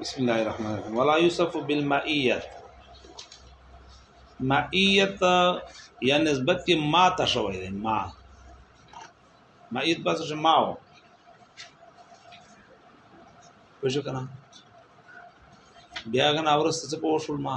بسم الله الرحمن الرحیم ولا یوسف بالمائیت مائیت یا نسبت کې ما ته شوی دی ما مائیت بس چې ما و پوه شو کنه بیا غن اورسته څه پوه شول ما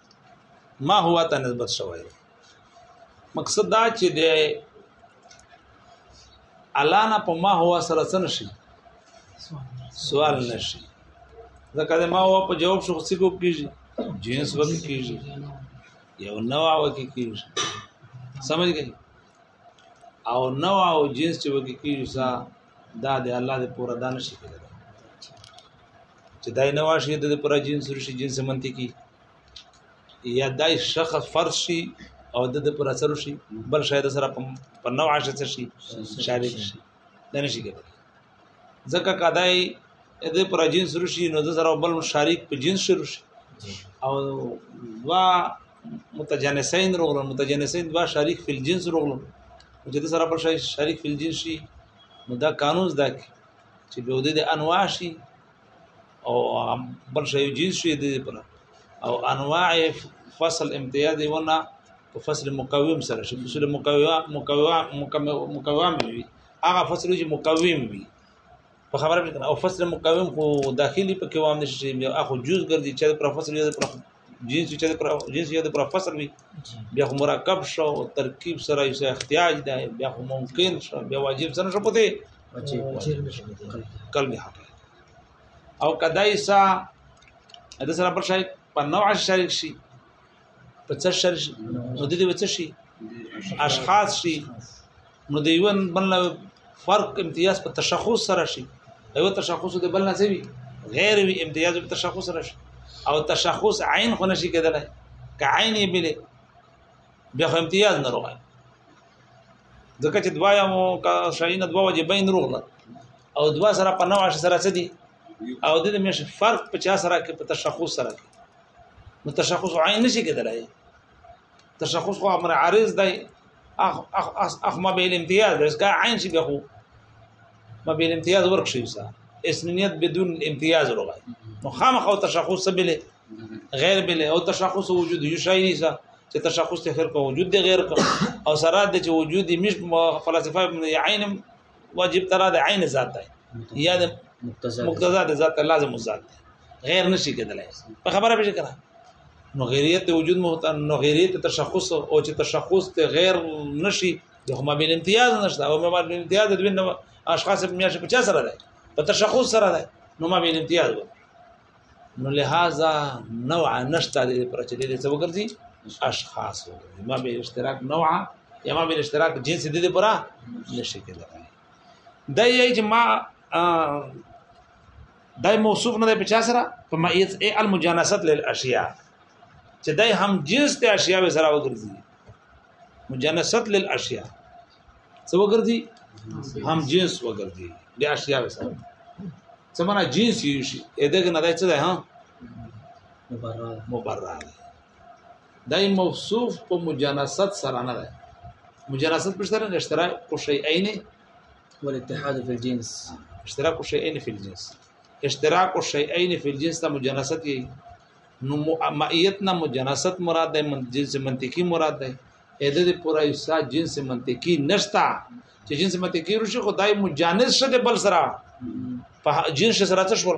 ما هو ته نسبت شوی دی مقصد دا چې د الله نه په ما هو سره څه نشي سوال نشي ځکه د ما هو په جواب شو څه کو کیږي جنس وکړي کیږي یو نو او کې کیږي سمجھ گئے او نو او جنس چې وګی کیږي سا دا د الله د پوره دان شي کېږي چې دای نه واشي د پوره جنس رشي جنس منطقي یا دای شخص فرض شي او د پر اثر شي بل شاید سره په نوع شي شي شارک شي دا نشي کېږي ځکه کدای دې پر جنس رشي نو د سره بل شریک په جنس شروع شي او وا متجانسین رغلو متجانسین دوا شریک فی الجنس رغلو چې د سره بل شریک فی الجنس شي نو دا قانون زده کی چې به ودې د انواع شي او بل شی جنس شي د پر او انواع فصل امتیاز ونه په فصل مقوم سره شي فصل مقوم مقوم مقوم وي هغه فصل چې مقوم وي په خبره مې او فصل مقوم خو داخلي په قوام نشي شي اخو جز ګرځي چې پر فصل یو پر جنس چې پر جنس یو پر فصل وي بیا خو مرکب شو ترکیب سره یو احتیاج ده بیا خو ممکن شو بیا واجب سره شو پته کل به حق او کدایسا د سره پر شای په نوع شریک شي په څه شر نو د دې وڅ شي اشخاص شي نو د یو بل فرق امتیاز په تشخص سره شي یو تشخص د بل نه سوي غیر وی امتیاز په تشخص سره شي او تشخص عین خو نشي کېدلای که عین یې بلې بیا خو امتیاز نه روغای ځکه چې دوا یا مو کا شاینه دوا وجه بین روغله او دوا سره په نوع سره څه دي او د دې مش فرق 50 سره کې په تشخص سره کې نو تشخص عین نشي کېدلای تشخص خو امر عارض دی اخ اخ اخ ما به الامتیاز بس کا عین شي بخو ما به الامتیاز ورک شي وسه اسنیت بدون امتیاز لغه نو خامخ او تشخص سبله غیر بل او تشخص وجود یو شی نه ځه چې تشخص ته خیر په وجود دی غیر کا او سره د چې وجود مش فلسفه عین واجب ترا د عین ذات دی یا د مقتضا د ذات لازم ذات دی غیر نشي کېدلای په خبره به کړه نو غیریت د وجود محتاج نو غیریت تشخص او چې تشخص ته غیر نشي د هما بل امتیاز نشته او ما بل امتیاز د وینم اشخاص په میاشه په چا سره ده په تشخص سره ده نو ما بل امتیاز وو نو لهذا نوع نشته د پر چې دې څه وګرځي اشخاص وګرځي ما به اشتراک نوع یا ما به اشتراک جنس دې پر نشي کېدای دا یې چې ما دا موصوف نه دی په چا سره په مئیت ای المجانست للاشیاء چې دای هم جنس ته اشیاء سره وګرځي مجانست للاشیاء څه وګرځي هم جنس وګرځي د اشیاء سره څه معنا جنس یو شي دغه نه څه ده ها مبرر مبرر دای موصوف په مجانست سره نه ده مجانست په سره اشتراک کو شی عین والاتحاد فی الجنس اشتراک کو شی عین فی الجنس اشتراک کو شی عین فی الجنس ته مجانست یی نو مئیت نه مجانست مراد ده من جنس منطقي مراد ده اې د دې پورا ایسا جنس منطقي نشتا چې جنس منطقي روشي خدای مجانس شته بل سره په جنس سره څه شول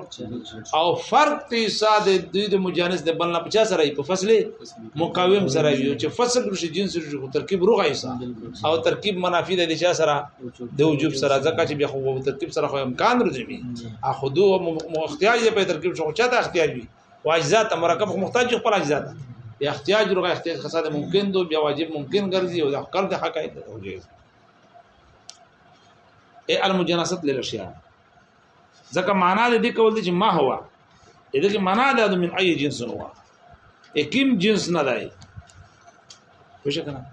او فرق تی ساده دوی د مجانس د بل نه پچا سره په فصل مقاوم سره یو چې فصل روشي جنس روشي خو ترکیب روغ ایسا او ترکیب منافی د چا سره د وجوب سره ځکه چې بیا خو ترکیب سره خو امکان روزي اخو دوه اختیار یې په ترکیب شو چاته اختیار وي واجزات مرکب خو محتاج خپل اجزا ده بیا احتیاج ورغه احتیاج خاصه ممکن دو بیا واجب ممکن ګرځي او د حقر د حق ایت او جیز ای المجانست للاشیاء ځکه معنا دې کول دي چې ما هوا دې کې معنا ده من ای جنس هوا اکیم جنس نه دی وشه کنه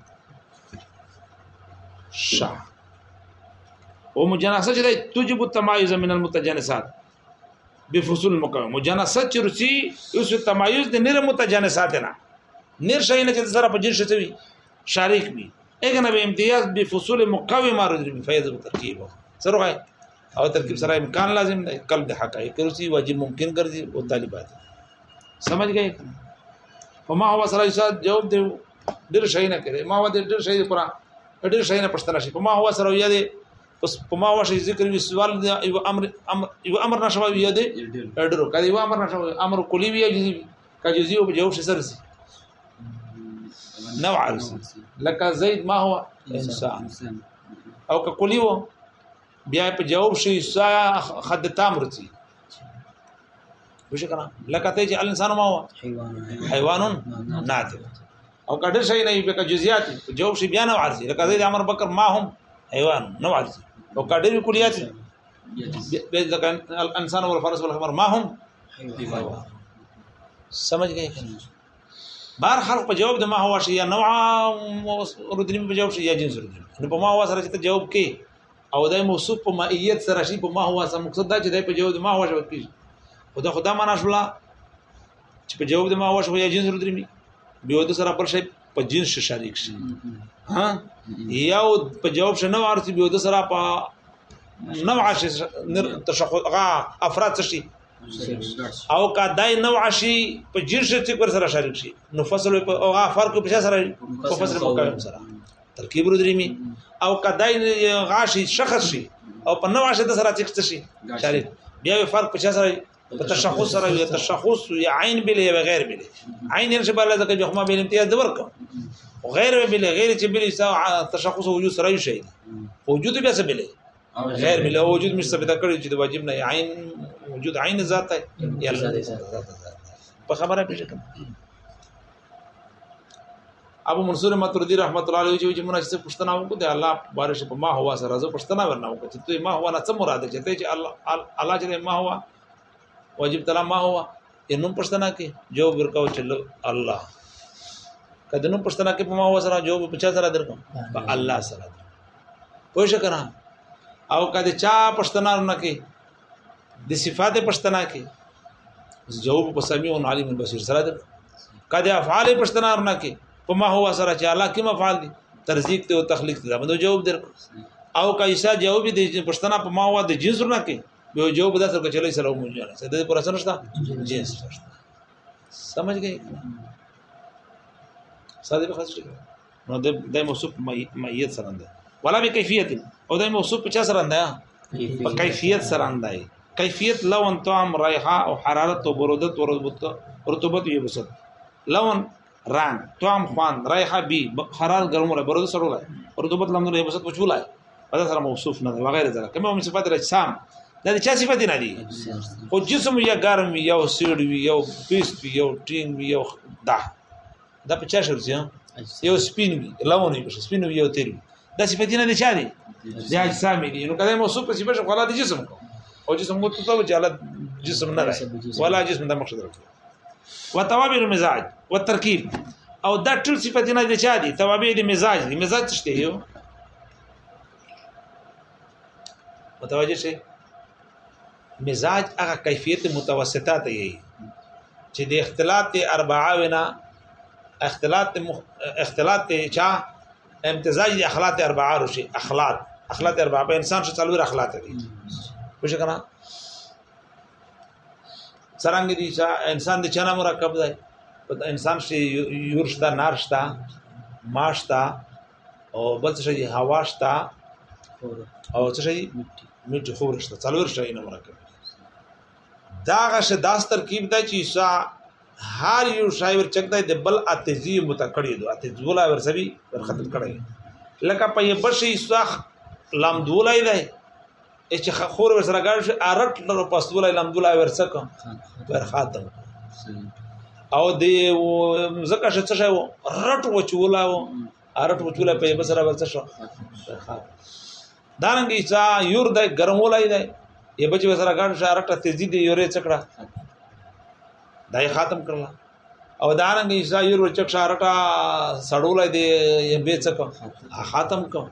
شا او مجانسه چې توجب التمایز من المتجانسات به فصول مکمل مجانست چې رسی اوس تمایز د نر متجانسات نه نر شي نه چې سره په جنس شوی شریک وي اګه نه به امتیاز به فصول مقاومه رجل فیض ترکیب سره او ترکیب سره امکان لازم دی کل د حقایق رسی واجب ممکن ګرځي او طالبات سمجھ گئے وما هو سره یوسف جواب دی ډیر شي نه کړي ما و دې ډیر شي پر ډیر شي نه پښتنه شي ما هو سره یې اوس په ما وشه ذکر وی سوال دی یو امر امر یو امر نشو وی دی ډیرو کله یو امر نشو امر کلی وی جزی کجزی او جواب شسر سي نوع لك زيد ما هو انسان او کلی و بیا په جواب شي سا خد تامر سي وش کنه لکه ته چې الانسان ما هو حیوان حیوان ناطق او کډه شي نه به جزئیات جواب شي بیا نه ورځي لکه زید امر بکر ما هم حیوان نه ورځي او کډه وی کلیات به ځکه الانسان والفرس والحمار ما هم حیوان سمجھ گئے کنه بار خلق په جواب د ما هوا شي یا نوع ردریم په جواب شي یا جنس ردریم نو په ما هوا سره چې جواب کې او دای موصوف په مائیت سره شي په ما هوا سره مقصد دا چې دای په جواب د ما هوا شوت کې خدا خدا معنا شولا چې په جواب د ما واش هو یا جنس ورته می به د سره پر شي په جنس شریک شي ها یا په جواب شنو ارتي به د سره په نوع شي تشخص غا افراد شي او کا دای نوع شي په جنس چې پر سره شریک شي نو فصل په او غا فرق په سره په فصل مقام سره ترکیب ورته می او کا دای غا شي شخص شي او په نوع شي د سره چې شي شریک بیا فرق په سره په تشخص سره یو تشخص یا عین بل یا غیر بل عین نشه بل ځکه چې ما بل امتیاز ورک او غیر بل غیر چې بل تشخص وجود سره یو شی وجود بیا څه بل غیر بل وجود مش ثابت کړی چې د واجب نه عین وجود عین ذات یا الله ذات په خبره پیژنه ابو منصور ماتوریدی رحمت الله علیه چې موږ څه پښتنه وکړو د الله بارش په ما هوا سره زه پښتنه ورنه وکړم چې دوی ما هوا نه څه مراد چې ته چې الله الله چې ما هوا واجب تعالی ما هوا یې نوم پښتنه کې جو ورکاو چې الله کله نوم پښتنه کې په ما هوا سره جو په چا سره درکم په الله سره پوه شو کنه او کله چا پښتنه نه کې د صفات پښتنا کې جواب په سميع او عليم البصير سره ده کله افعال پښتنا ورنه کې په ما هو سره چې الله کې مفعال دي ترزیق ته او تخلیق ته باندې جواب درک او کایسا جواب دي پښتنا په ما هو د جنس ورنه کې به جواب د سره چلې سره مونږ نه سره د پر سره نشته جنس سمجھ گئے ساده به خاص نو د موصوف ميت سره ده ولا به کیفیت او د موصوف په چا سره ده په کیفیت سره ده کیفیت لون طعم رائحه او حرارت او برودت او رطوبت یې بسد لون ران طعم خوان رائحه بي حرارت ګرمو له برودت سره ولا رطوبت لمن یې بسد پچولای په سره موصوف نه ده وغیرہ ذلک کومه هم صفات رجسام دا د چا صفات نه دي خو جسم یا ګرم یا سړ وي یا پیست وي یا ټینګ وي یا دا دا په چا شروع سي یو سپین وي لونه وي سپین وي یو تیر وي دا صفاتونه دي چا دي د اجسام دي نو کله موصوف په صفه خلا د جسم کو او جسم مو ته جاله جسم نه راځي ولا جسم د مقصد راځي وتوابع المزاج والترکیب او دا ټول صفاتونه دي چا دي توابع د مزاج دي مزاج څه دی یو متوجه شئ مزاج هغه کیفیت متوسطه ته یي چې د اختلاط اربعه ونا اختلاط اختلاط چا امتزاج د اخلاط اربعه رشي اخلاط اخلاط اربعه په انسان شو څلور اخلاط دي وښه کنه څنګ دي چې انسان د چنا مرکب دی په انسان شي یورشتا نارشتا ماشتا او بل څه شي هوا شته او څه شي میټ خور شته څلور شي نه مرکب دا غش داس ترکیب دا چې سا هر یو شاعر چکته د بل اتزی متکړی دو اتز ولا ور سبي ور ختم کړی لکه په یبشي سخ لام دولای دی چې خور ور سره ګړ شي ارټ لرو پسول علم دولا ور څک ور خاتم او دی زکه چې څه شو رټ وچولا و ارټ وچولا په بس سره ور څه شو دارنګي چا یور د ګرمولای دی یبه چې سره ګړ شي ارټ تیزی دی یورې څکړه دای خاتم کړل او دارنګ ایسا یو رچک شارټا سړول دی یم به څه کوم خاتم کوم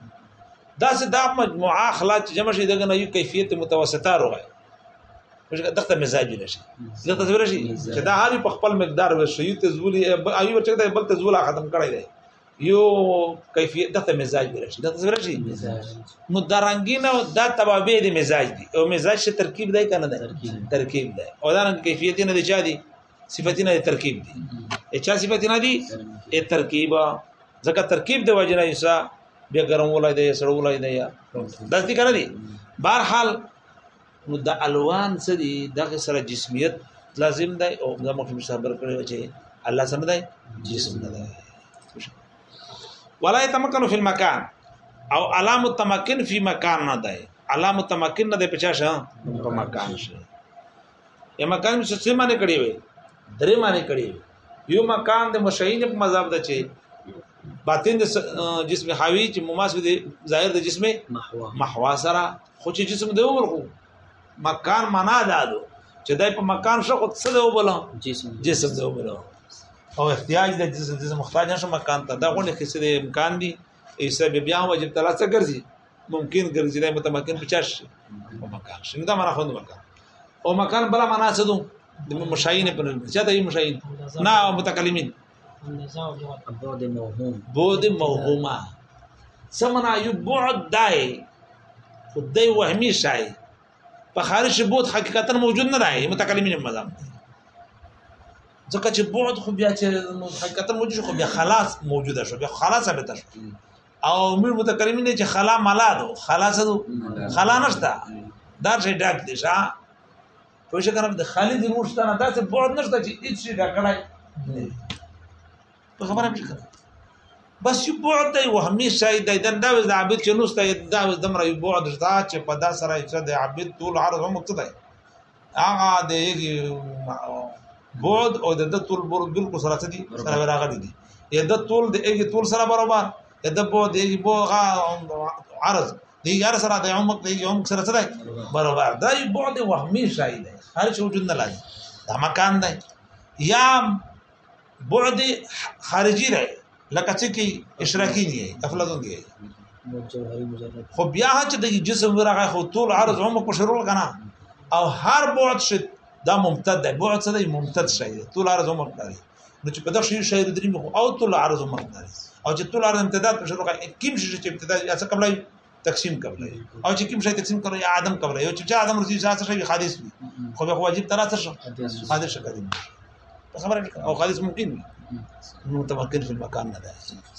دا سه دا مجموعه اخلاق چې جمع شي دغه نه یو کیفیت متوسطه روغه مشکل دغه مزاج نشي دغه تصویر شي چې دا هاري په خپل مقدار و شي ته زولي ایو ورچک ته بل ته زولا ختم کړی دی یو کیفیت دغه مزاج ورشي دغه تصویر شي نو درنګینه دا تبابې دی مزاج دی او مزاج څخه ترکیب دی کنه ترکیب دی او دا کیفیت نه دی چا دی صفتی نه ترکیب دی اچا صفتی نه دی ای ترکیب ځکه ترکیب د وجه نه ایسا بیا ګرم ولای دی سړ ولای دی داس دي کنه دی بهر حال نو د الوان څه دي دغه سره جسمیت لازم دی او د مخکې مصابر کړی چې الله سره دی جسم نه دی ولا يتمكن في المكان او علام التمكن في مكان نه دی علام التمكن نه دی پچا شه په مکان شه یا مکان مې څه معنی کړی وي درې معنی کړی وي یو مکان د مشین په مذهب ده چې باطن د جسم حاوی چې مماسب دی ظاهر د جسم محوا سره خو چې جسم دی ورغو مکان معنا ده دو چې دای په مکان شو خو څه دی وبل جسم جسم دی وبل او احتیاج د جسم د محتاج نشو مکان ته دا غونډه کې څه امکان دي ایسه بیا وجب تلاسه ګرځي ممکن ګرځي دا متمکن په چاش او مکان شنو دا معنا خوند مکان او مکان بلا معنا څه دو د مشاین په نوم چې دا یې مشاین نه متکلمین بعد موهوم بعد موهوما سمنا یو بعد دای خدای وهمی شای په خارج بود حقیقتا موجود نه دی متکلمین مزام ځکه چې بعد خو بیا چې حقیقتا موجود خو بیا خلاص موجوده شو بیا خلاصه به تشکیل او میر متکلمین چې خلا ملا دو خلا څه دو خلا نشتا دا شي ډاک دي شا کوښښ کوم د خالي د روح ستنه دا څه بعد نشته چې هیڅ شي ډکړای په خبره مشه بس یو بعد دی وهمي شای دی دن دا وز عابد چې نوسته دا وز دمر یو بعد شته چې په دا سره چې د عابد طول عرض هم مقتدی هغه د بعد او د طول برد بالکل سره څه دي سره راغلي دي یا د طول د ایګي طول سره برابر یا د بعد د ایګي بوغه عرض د ایګي عرض سره د عمق د ایګي عمق سره څه دی برابر دا یو بعد وهمي شای دی هر څه وجود نه لري دا مکان دی یا بعد خارجي دی لکه چې کی اشراقی دی افلاطون دی خو بیا چې د جسم ورغه خو طول عرض هم په شرول کنه او هر بعد شد دا ممتد دی بعد څه دی ممتد شي طول عرض هم کوي نو چې په دغه شی شاعر دریم او طول عرض هم کوي او چې طول عرض امتداد په شرول کې کیم شي چې امتداد یا څه قبلای تقسیم قبلې او چې کوم شي تقسیم کړو یا عدم قبلې او چې عدم رسي ځات شي حادث وي خو به واجب ترا څه شو حادث شو کدي خبره او حادث ممکن نو تمکن فی المکان نه ده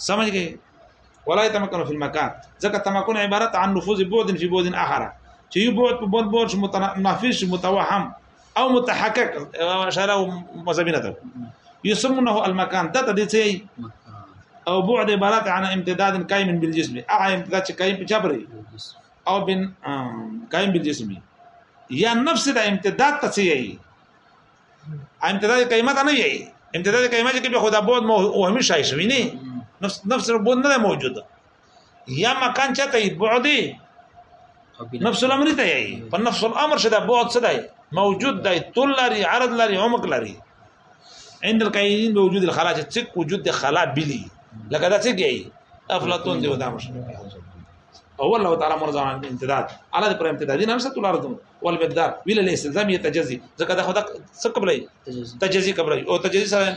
سمجھ گئے ولا يتمكن في المكان ځکه تمکن عبارت عن نفوذ بعد في بعد اخر چې یو بعد په بعد بعد متنافس متوهم او متحقق اشاره مذهبي نه ده يسمونه المكان ده د دې او بعد عبارت عن امتداد قائم بالجسم هغه امتداد چې قائم په چا پرې او بن قائم بالجسم یا نفس د امتداد ته څه یي امتداد قیمت نه یي امتداد قیمت کې به خدا بود مو وهمي شای شوی نه نفس نفس بود نه موجوده یا مکان چته بعد نفس الامر ته یي په نفس الامر شته بعد څه دی موجود دی طول لري عرض لري عمق لري عند القائلين بوجود الخلا چې څک وجود د خلا بلی لکه دا څه کوي افلاطون دی ودا مش او الله تعالی مرضى عن امتداد على پر امتدادین هم ست الارض والمقدار ویل الاستلزام يتجزي ځکه دا خدا څه قبلای تجزي قبلای او تجزي سره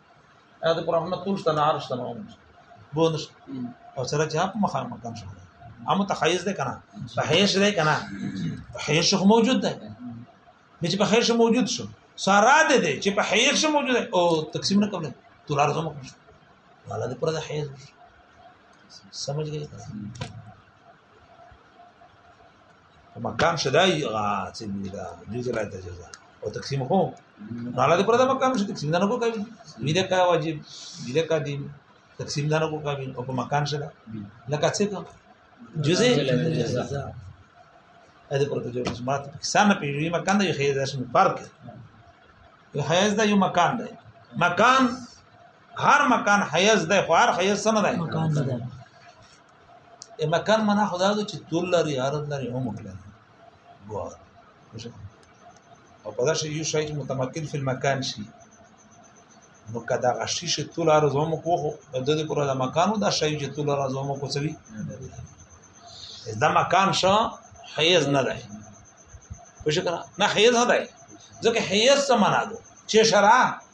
دا د قران ټول شته نه عرش نه هم بون او سره چې په مخه مکان شو هم تخیز ده کنه تخیز ده کنه تخیز شو موجود ده چې په خیر شو موجود شو سارا ده ده چې په خیر شو موجود ده او تقسیم نه کوله تور ارزو مکان شو والا د پر د خیر سمجھ گئے مقام شدای غا چې دا جزء لا تجزا او تقسیم هو نو علاوه پر دا مقام شته تقسیم نه کو کوي ویده کا واجب ویده کا دین تقسیم نه کو کوي او په مکان شدا لکه څه ته جزء جزا اده پر ته جو مات کسان په یوه مکان دی خیر داس نو فرق یو حیز دا یو مکان دی مکان هر مکان حیز دی خو هر حیز سم دی مکان دی ای مکان معنا خدا د چې تول لري عرض لري او مکلن ګوار او په داسې یو شای کې متمکن فی المکان شي نو کدا غشي چې تول عرض هم کو خو د دې پر د مکانو دا شای چې تول عرض هم کو سوي دا مکان شو حیز نه دی پوه شو نه حیز نه دی ځکه حیز څه معنا ده چې شرع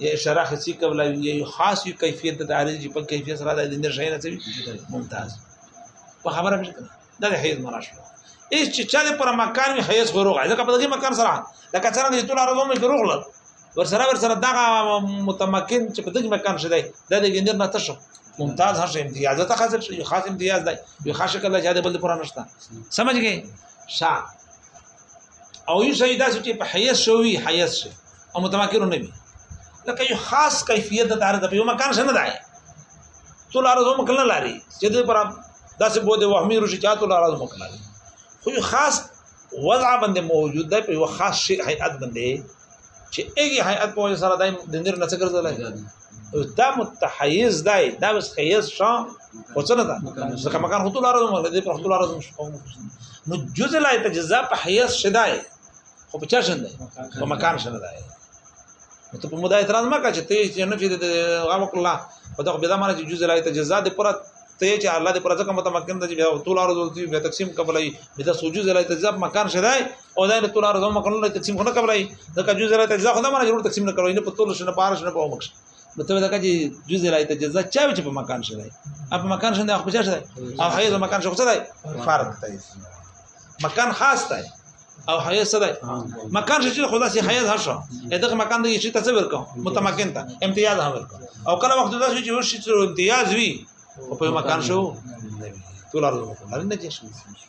یې شرح څه قبل یو خاص یو کیفیت د عارض په کیفیت سره د دې شي نه څه ممتاز په خبره مشه دا د حیز مرا شو هیڅ چې چا پر مکان وي حیز غروغ ځکه په دغه مکان سره لکه څنګه چې ټول عرض مې غروغ لږ ور سره ور سره دغه متمکن چې په دغه مکان شې دی د دې ګندر نه تشو ممتاز هر شي امتیاز ته خاص شي خاص امتیاز دی یو خاص کله چې د بل پر نشته سمجھ گئے شاه او یو شی داسې چې په حیث شوی حیث شي او متمکن نه وي لکه یو خاص کیفیت د تعارض په یو مکان شنه دی ټول عرض هم کله لري چې د پر داسې بوده وهمي روشي چا ټول عرض هم کله خو یو خاص وضع باندې موجود دی په یو خاص شي هيئت باندې چې ایږي حیات په وجه سره دایم د نیر نه څه ګرځول دا متحیز دی دا بس خیز شو او څه نه ده ځکه مکان هوتو لار زموږ دې پر هوتو لار زموږ نو جزء لا تجزا په حیز شدای خو په چا شنده په مکان شنده دی نو ته په مودا اعتراض ما کا چې ته چې نه چې د غوا کله په دغه بيدا معنی چې جزء لا تجزا د پر ته چې الله دې پر ځکه متمکن دی چې بیا ټول ارزو بیا تقسیم قبلای بیا سوجو زلای تجزا مکان شدای او دا نه ټول ارزو مخنو له تقسیم خونه کوي دا که جزء راته ځخه دا مونږ تقسیم نه کوي نه په ټول شنه بار شنه په ومخ نو ته دا چې جزء راته جزء چا چې په مکان شې دی په مکان شې نه خو چا شې دی او حیز مکان شې خو دی فرق دی مکان خاص دی او حیز څه دی مکان شې چې خدا سي حیز هر شو دغه مکان دی چې تاسو ورکو متمکن ته امتیاز هم ورکو او کله وخت دا چې ورشي امتیاز وي په مکان شو ټول ارزو مکان نه چې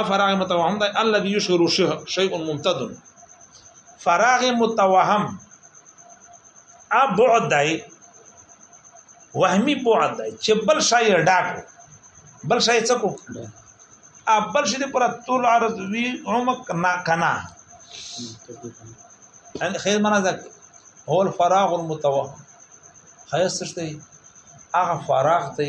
افراغ متوهم ده الذي يشعر شيء ممتد فراغ متوهم ا بعد دی وهمي بعد دی چې بل شای ډاکو بل شای څه کو ا بل شې پر طول عرض وی عمق نا کنا ان خیر منا ذک هو الفراغ المتوهم خیر څه شته هغه فراغ ته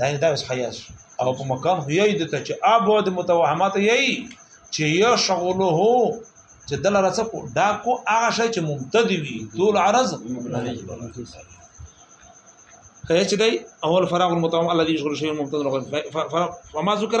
دا دا اوس خیاس او په مقام هي د ته چې اب د متوهمات یي چې یا شغله هو چې دل راڅ کو دا کو هغه شی چې ممتد وي طول عرض کله چې دی اول فراغ المتوهم الذي يشغل شيء ممتد فما ذکر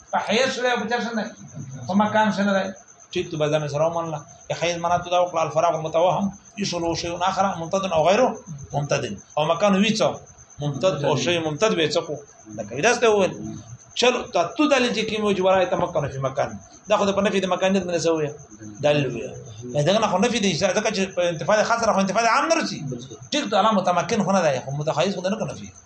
په حیث سره په چا سره په مکان سره ده ټیک ته بدن سره ومنله یا حیث منات دا وکړه الفراغ متوهم یسلو شی اخر ممتد او غیره ممتد او مکان ویڅو ممتد او شی ممتد ویڅو دا کوي دا څه وویل چلو تاتو دلی چې کی موجب راي تمکن فی مکان دا خو په نفي د مکانیت باندې سوې دل وی دا نه خو نفي د اجازه ځکه چې په انتفاع خاصه خو انتفاع عام نه رسی ټیک ته علامه متمکن خو نه دی خو متخیز خو نه کنه فيه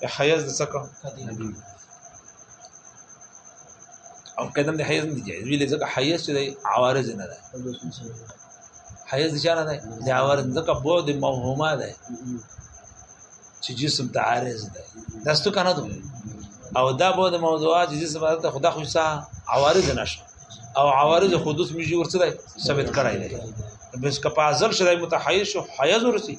د حیض د څکه او قدم د حیض نه جایز ویل ځکه حیض چې عوارض نه ده حیض چې نه ده د عوارض ځکه بود موهومه ده چې جسم ته عارض ده داستو کنه ته او دا بود موضوعات چې جسم ته خدا خو سا عوارض نشه او عوارض خودوس میږي ورڅ ده ثابت کړای دی بس که په ازل شرای متحیز شو حیض ورسی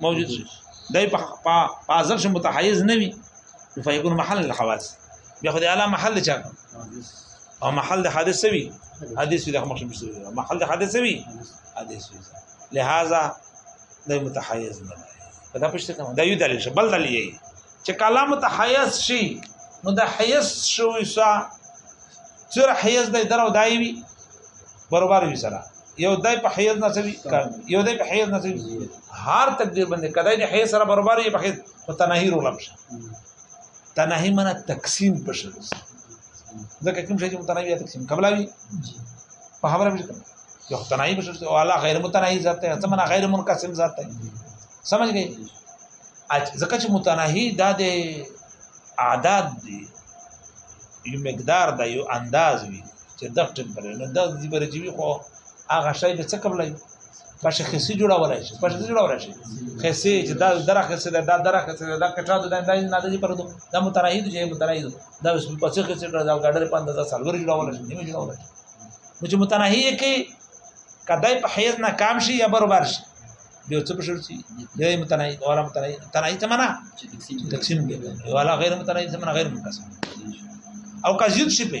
موجود شي دای په ازل شي متحيز نه وي فيكون محل الحواس بیا خو د اعلی محل چا او محل د حادث وي حادث د مخ مشي محل د حادث وي حادث وي لہذا د متحيز نه دا پښته کوم دا یو دلیل شي بل دلیل یې چې کلام متحيز شي نو د حیز شوی سا سره حیز د درو دایوي برابر وي سره یو دای په حیز نه سوي یو دای په حیز نه سوي هر تقدیر باندې کدای د حیز سره برابر یي په حیز خو تنهي رول بشه تنهي منه تقسیم بشه ځکه کوم شي چې متناهي تقسیم قبلاوي په خبره مې یو تنهي بشه او الله غیر متناهي ذات ته سمنا غیر منقسم ذات ته سمجھ گئے ځکه چې متناهي د اعداد دی یو مقدار دا یو انداز وي چې دغه ټیم بلې نه دغه دې بلې جیوي خو هغه شای به څه کوم لای پښه خسي جوړولای شي پښه جوړولای شي خسي چې دا دره خسي دا دره خسي دا کټا دا دا نه دې پر دو دا متراهید چې متراهید دا اوس په څه خسي دا ګډر پاند دا سالور جوړولای شي نیمه جوړولای شي نو چې متراهی کې کدای په حیز نه کام شي یا برابر شي به څه بشر شي دا متراهی او را متراهی تراهی ته معنا تقسیم کې ولا غیر متراهی ته معنا غیر منقسم او کا زیات شي په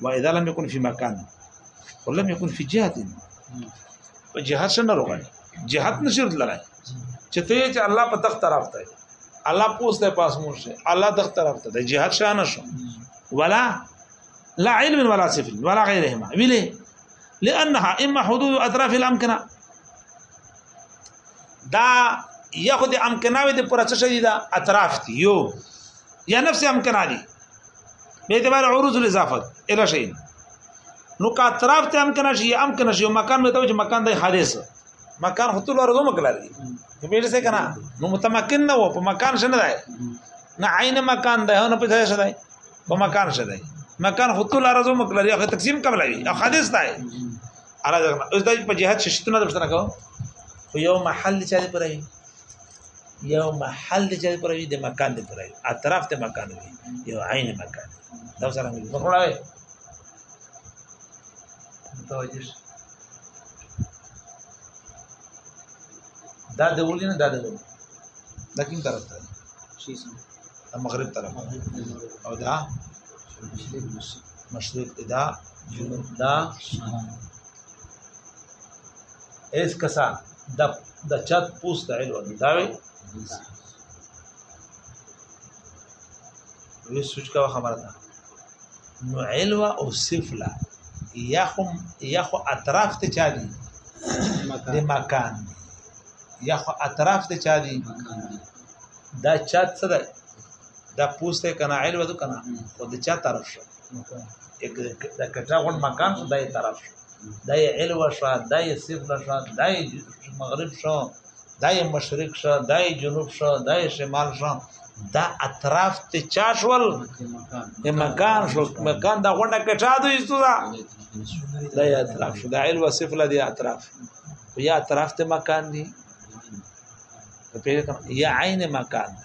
واذا لم يكن في مكان ولم يكن في جهه په جهاد څنګه روغان جهاد نشر لره چې ته چې الله په تخت طرف ته الله پوس ده پاس مور شه الله تخت طرف ته د جهاد شان شو ولا لا علم ولا سفل ولا غيرهما ویلې لانها اما حدود اطراف الامكنه دا یا خو د امکناوي د پرڅ شي دا اطراف دي یو یا نفس امکنا دي به اعتبار عروض الاضافه اله شي نو کا اطراف ته امکان شي امکان شي مکان به ته مکان د حادث مکان خو ټول ورځو مکلار دي په بیره څه کنه نو متمکن نه و په مکان شنه دی نه عین مکان ده نه په ځای شنه دی په مکان شنه دی مکان خو ټول ورځو مکلار یا تقسیم کوم لري او حادث دی اره دا اوس د په جهاد ششتونه درسره کوم خو یو محل چې پر یو محل دی چې پر دې مکان دی پر اطراف ته مکان دی یو عین مکان دا سره موږ وکړای متوجه دا د ولې نه دا د ولې دا کوم طرف ته شي سم دا مغرب طرف او دا مشرق دا جنوب دا ایس کسان د د چت پوس د علو دا وي وی سوچ کا خبره ده نو علوا او سفلا یا خو یا خو اطراف ته چا دي د مکان یا خو اطراف ته چا دي دا چت څه ده دا پوسټه کنه علوا ده کنه خو د چا طرف شه د کټه غون مکان شو دای طرف شو دای علو شو دای سفل شو دای مغرب شو دای مشرق شو دای جنوب شو دای شمال شو دا اطراف ته چا شول د مکان شو مکان دا غونډه کټه دوی ستو دا دای اطراف شو دای علو سفل دی اطراف یا اطراف ته مکان دی یا عین مکان دی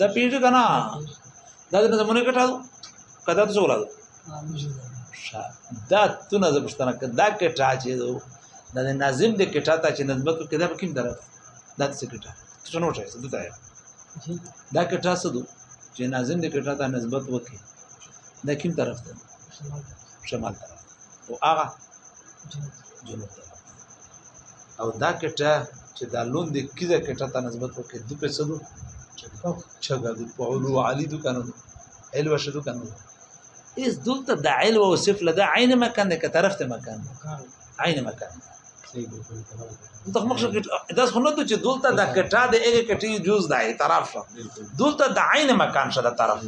دا پیژو کنه دا د زمونه کټاو کدا ته ولاړ دا تونه ز پښتنه دا کټا چې دا د ناظم د کټا ته چې نظم کو کدا پکې در دا څه کټا څه نو شي څه دا دا کټا څه دو چې ناظم د کټا ته نسبت وکړي دا کوم طرف ته شمال طرف او هغه جنوب طرف او دا کټه چې دا لون دی کیده کټه ته نسبت وکړي د پیسې دو چګه د پولو علی دو کنه ایل وشه دو کنه اس دلته د عیل او صف له د عین مکان ده که طرف ته مکان عین مکان صحیح بالکل دغه مخشه کې دا څنګه ته چې دلته د کټه د ایګه کټي جوز دی طرف شو دلته د عین مکان شته طرف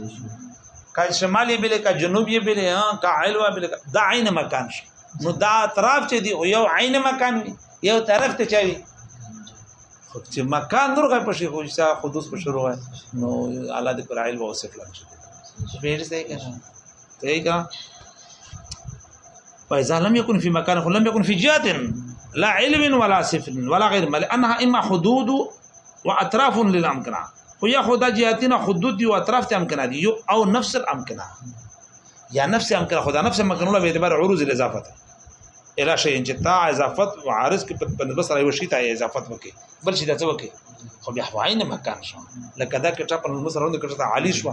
کا شمالي بلې کا جنوبي بلې ها کا علوا بلې دا عین مکان شو نو دا اطراف چې دی او یو عین مکان وي یو طرف ته چوي خو چې مکان نور غي پشي خو چې خودوس په شروع وای نو الله دې پر علم واسف لږ شي ډیر ځای کنه ته یې کا فاذا لم يكن في مكان لم يكن في جهه لا علم ولا صفر ولا غير مل انها اما حدود واطراف للامكنه خو یا خدا جهاتنا حدود دي او اطراف ته امکانه دي او نفس الامکانه یا نفس امکان خدا نفس امکان له اعتبار عروض الاضافه اله شي چې تا اضافت او عارض کې په نسبت سره یو شي ته اضافت وکي بل شي ته څه وکي خو بیا هوای نه مکان شو لکه دا کې ټاپ نو سره نو کړه عالی شو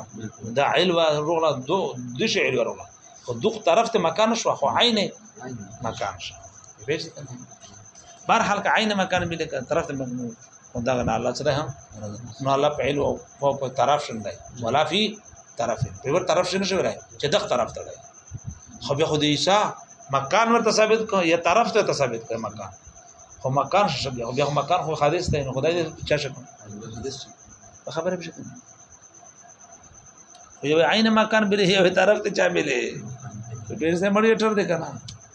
دا علو رغلا دو د شي علو رغلا خو دوه طرف ته مکان شو خو عین مکان شو بهر حال کا عین مکان به لکه طرف ته دغه نه الله سره هم نو الله په علو او په طرف شون دی ولا فی طرف په ور طرف شون شو راي چې دغه طرف ته دی خو به خو د عیسی مکان ورته ثابت کو یا طرف ته ثابت کو مکان خو مکان شو بیا بیا مکان خو حادث دی نو خدای دې چا شکو خبره بشه یو عین مکان بری یو طرف ته چا ملي ډیر سه مړی ټر دی کنه